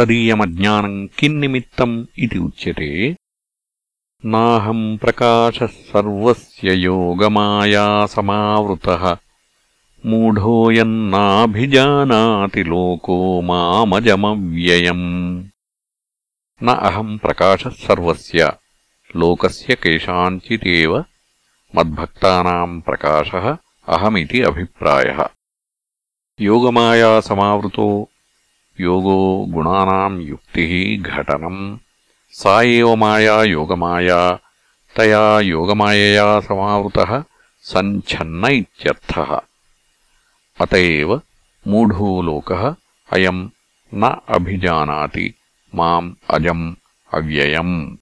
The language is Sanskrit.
तदीयमज्ञानम् किन्निमित्तम् इति उच्यते। नाहम् प्रकाशः सर्वस्य योगमायासमावृतः। मूढोऽयन्नाभिजानाति लोको मामजमव्ययम्। न अहम् प्रकाशः सर्वस्य लोकस्य केषाञ्चिदेव। मद्भक्तानाम् प्रकाशः अहमिति अभिप्रायः। योगमायासमावृतो योगो गुणानाम् युक्तिः घटनम्। सा एव माया योगमाया तया योगमायया समावृतः सञ्छन्न इत्यर्थः। अत एव मूढो लोकः अयम् न अभिजानाति माम् अजम् अव्ययम्